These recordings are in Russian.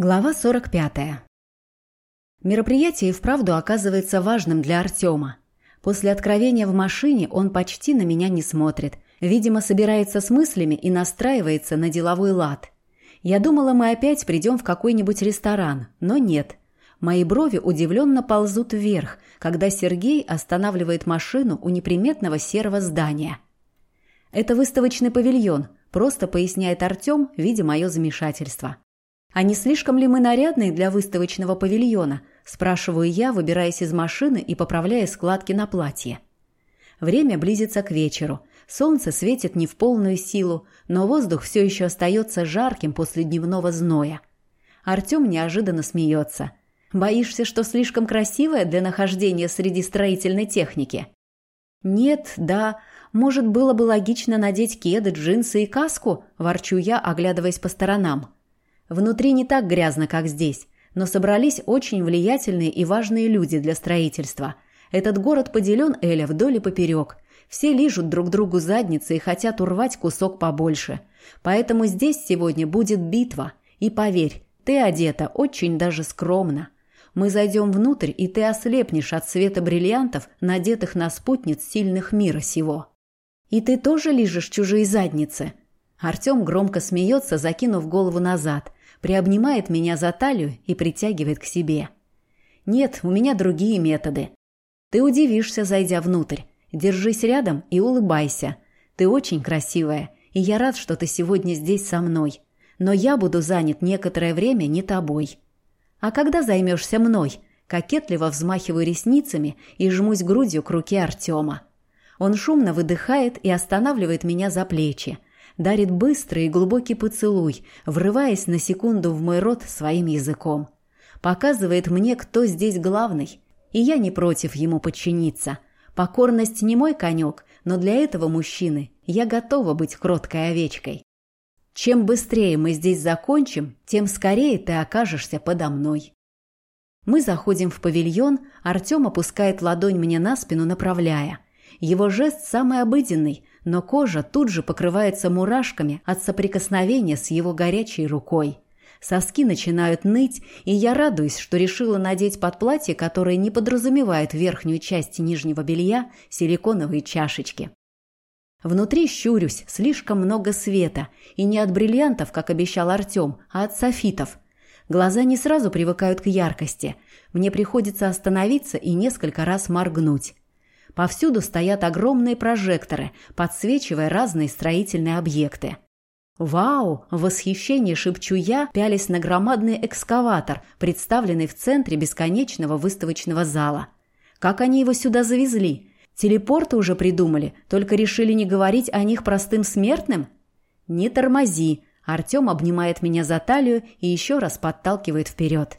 Глава 45. Мероприятие и вправду оказывается важным для Артема. После откровения в машине он почти на меня не смотрит. Видимо, собирается с мыслями и настраивается на деловой лад. Я думала, мы опять придем в какой-нибудь ресторан, но нет. Мои брови удивленно ползут вверх, когда Сергей останавливает машину у неприметного серого здания. «Это выставочный павильон», – просто поясняет Артем, видя мое замешательство. «А не слишком ли мы нарядные для выставочного павильона?» – спрашиваю я, выбираясь из машины и поправляя складки на платье. Время близится к вечеру. Солнце светит не в полную силу, но воздух все еще остается жарким после дневного зноя. Артем неожиданно смеется. «Боишься, что слишком красивая для нахождения среди строительной техники?» «Нет, да. Может, было бы логично надеть кеды, джинсы и каску?» – ворчу я, оглядываясь по сторонам. Внутри не так грязно, как здесь, но собрались очень влиятельные и важные люди для строительства. Этот город поделен, Эля, вдоль и поперек. Все лижут друг другу задницы и хотят урвать кусок побольше. Поэтому здесь сегодня будет битва. И поверь, ты одета очень даже скромно. Мы зайдем внутрь, и ты ослепнешь от света бриллиантов, надетых на спутниц сильных мира сего. И ты тоже лижешь чужие задницы? Артем громко смеется, закинув голову назад – приобнимает меня за талию и притягивает к себе. Нет, у меня другие методы. Ты удивишься, зайдя внутрь. Держись рядом и улыбайся. Ты очень красивая, и я рад, что ты сегодня здесь со мной. Но я буду занят некоторое время не тобой. А когда займешься мной? Кокетливо взмахиваю ресницами и жмусь грудью к руке Артема. Он шумно выдыхает и останавливает меня за плечи дарит быстрый и глубокий поцелуй, врываясь на секунду в мой рот своим языком. Показывает мне, кто здесь главный, и я не против ему подчиниться. Покорность не мой конек, но для этого мужчины я готова быть кроткой овечкой. Чем быстрее мы здесь закончим, тем скорее ты окажешься подо мной. Мы заходим в павильон, Артем опускает ладонь мне на спину, направляя. Его жест самый обыденный, но кожа тут же покрывается мурашками от соприкосновения с его горячей рукой. Соски начинают ныть, и я радуюсь, что решила надеть под платье, которое не подразумевает верхнюю часть нижнего белья, силиконовые чашечки. Внутри щурюсь, слишком много света, и не от бриллиантов, как обещал Артем, а от софитов. Глаза не сразу привыкают к яркости. Мне приходится остановиться и несколько раз моргнуть. Повсюду стоят огромные прожекторы, подсвечивая разные строительные объекты. «Вау!» – в восхищении шепчу я, пялись на громадный экскаватор, представленный в центре бесконечного выставочного зала. Как они его сюда завезли? Телепорты уже придумали, только решили не говорить о них простым смертным? «Не тормози!» – Артем обнимает меня за талию и еще раз подталкивает вперед.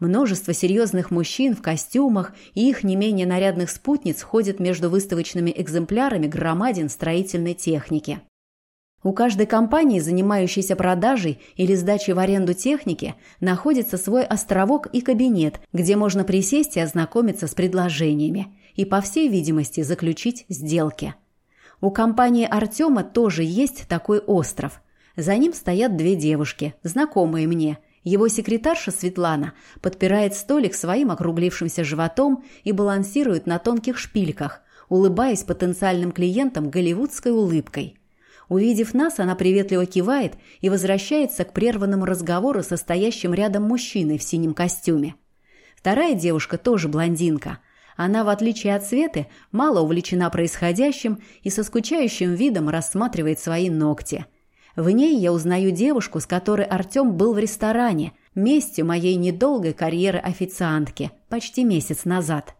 Множество серьезных мужчин в костюмах и их не менее нарядных спутниц ходят между выставочными экземплярами громадин строительной техники. У каждой компании, занимающейся продажей или сдачей в аренду техники, находится свой островок и кабинет, где можно присесть и ознакомиться с предложениями и, по всей видимости, заключить сделки. У компании Артема тоже есть такой остров. За ним стоят две девушки, знакомые мне – его секретарша Светлана подпирает столик своим округлившимся животом и балансирует на тонких шпильках, улыбаясь потенциальным клиентам голливудской улыбкой. Увидев нас, она приветливо кивает и возвращается к прерванному разговору со стоящим рядом мужчиной в синем костюме. Вторая девушка тоже блондинка. Она, в отличие от Светы, мало увлечена происходящим и со скучающим видом рассматривает свои ногти – в ней я узнаю девушку, с которой Артем был в ресторане, месте моей недолгой карьеры официантки, почти месяц назад.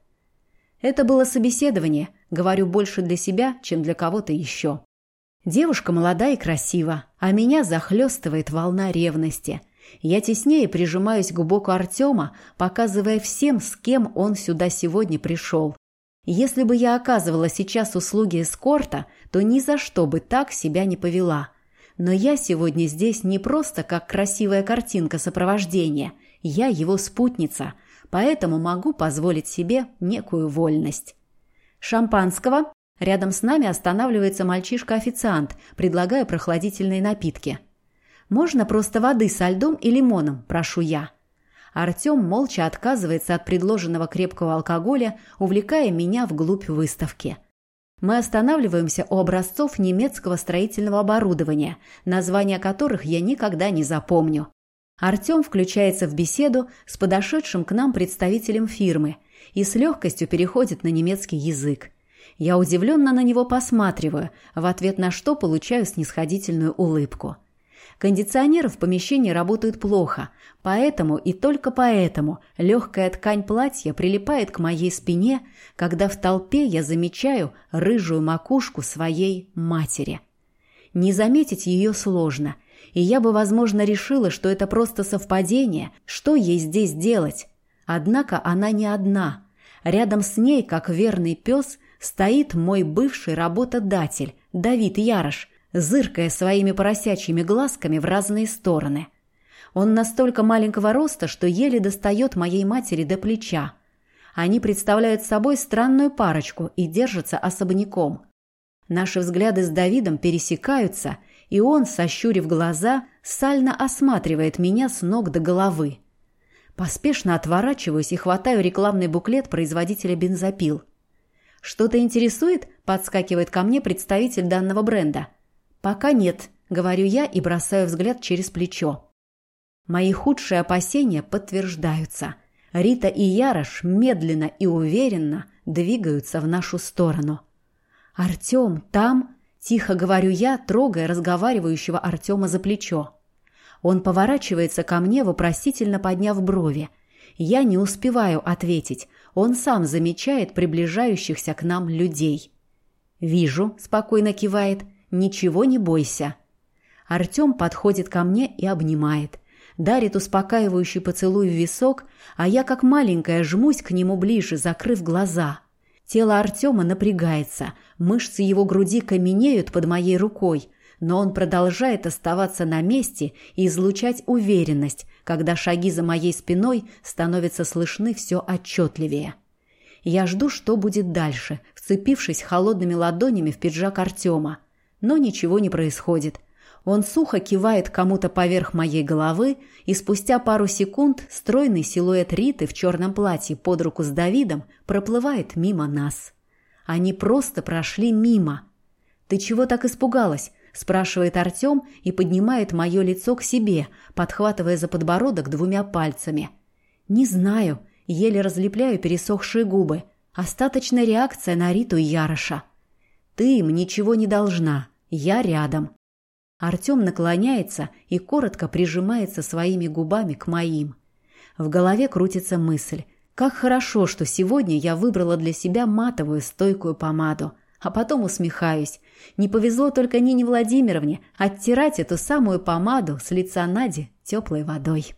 Это было собеседование, говорю больше для себя, чем для кого-то еще. Девушка молода и красива, а меня захлестывает волна ревности. Я теснее прижимаюсь к боку Артема, показывая всем, с кем он сюда сегодня пришел. Если бы я оказывала сейчас услуги эскорта, то ни за что бы так себя не повела – но я сегодня здесь не просто как красивая картинка сопровождения. Я его спутница, поэтому могу позволить себе некую вольность. Шампанского? Рядом с нами останавливается мальчишка-официант, предлагая прохладительные напитки. «Можно просто воды со льдом и лимоном?» – прошу я. Артем молча отказывается от предложенного крепкого алкоголя, увлекая меня вглубь выставки. Мы останавливаемся у образцов немецкого строительного оборудования, названия которых я никогда не запомню. Артем включается в беседу с подошедшим к нам представителем фирмы и с легкостью переходит на немецкий язык. Я удивленно на него посматриваю, в ответ на что получаю снисходительную улыбку. Кондиционеры в помещении работают плохо, поэтому и только поэтому легкая ткань платья прилипает к моей спине, когда в толпе я замечаю рыжую макушку своей матери. Не заметить ее сложно, и я бы, возможно, решила, что это просто совпадение, что ей здесь делать. Однако она не одна. Рядом с ней, как верный пес, стоит мой бывший работодатель, Давид Ярош, зыркая своими поросячьими глазками в разные стороны. Он настолько маленького роста, что еле достает моей матери до плеча. Они представляют собой странную парочку и держатся особняком. Наши взгляды с Давидом пересекаются, и он, сощурив глаза, сально осматривает меня с ног до головы. Поспешно отворачиваюсь и хватаю рекламный буклет производителя бензопил. «Что-то интересует?» – подскакивает ко мне представитель данного бренда – «Пока нет», — говорю я и бросаю взгляд через плечо. Мои худшие опасения подтверждаются. Рита и Ярош медленно и уверенно двигаются в нашу сторону. «Артем, там?» – тихо говорю я, трогая разговаривающего Артема за плечо. Он поворачивается ко мне, вопросительно подняв брови. Я не успеваю ответить. Он сам замечает приближающихся к нам людей. «Вижу», – спокойно кивает, – Ничего не бойся. Артем подходит ко мне и обнимает. Дарит успокаивающий поцелуй в висок, а я как маленькая жмусь к нему ближе, закрыв глаза. Тело Артема напрягается, мышцы его груди каменеют под моей рукой, но он продолжает оставаться на месте и излучать уверенность, когда шаги за моей спиной становятся слышны все отчетливее. Я жду, что будет дальше, вцепившись холодными ладонями в пиджак Артема. Но ничего не происходит. Он сухо кивает кому-то поверх моей головы, и спустя пару секунд стройный силуэт Риты в черном платье под руку с Давидом проплывает мимо нас. Они просто прошли мимо. «Ты чего так испугалась?» – спрашивает Артем и поднимает мое лицо к себе, подхватывая за подбородок двумя пальцами. «Не знаю», – еле разлепляю пересохшие губы. Остаточная реакция на Риту и Яроша. «Ты им ничего не должна», я рядом. Артем наклоняется и коротко прижимается своими губами к моим. В голове крутится мысль. Как хорошо, что сегодня я выбрала для себя матовую стойкую помаду. А потом усмехаюсь. Не повезло только Нине Владимировне оттирать эту самую помаду с лица Нади теплой водой.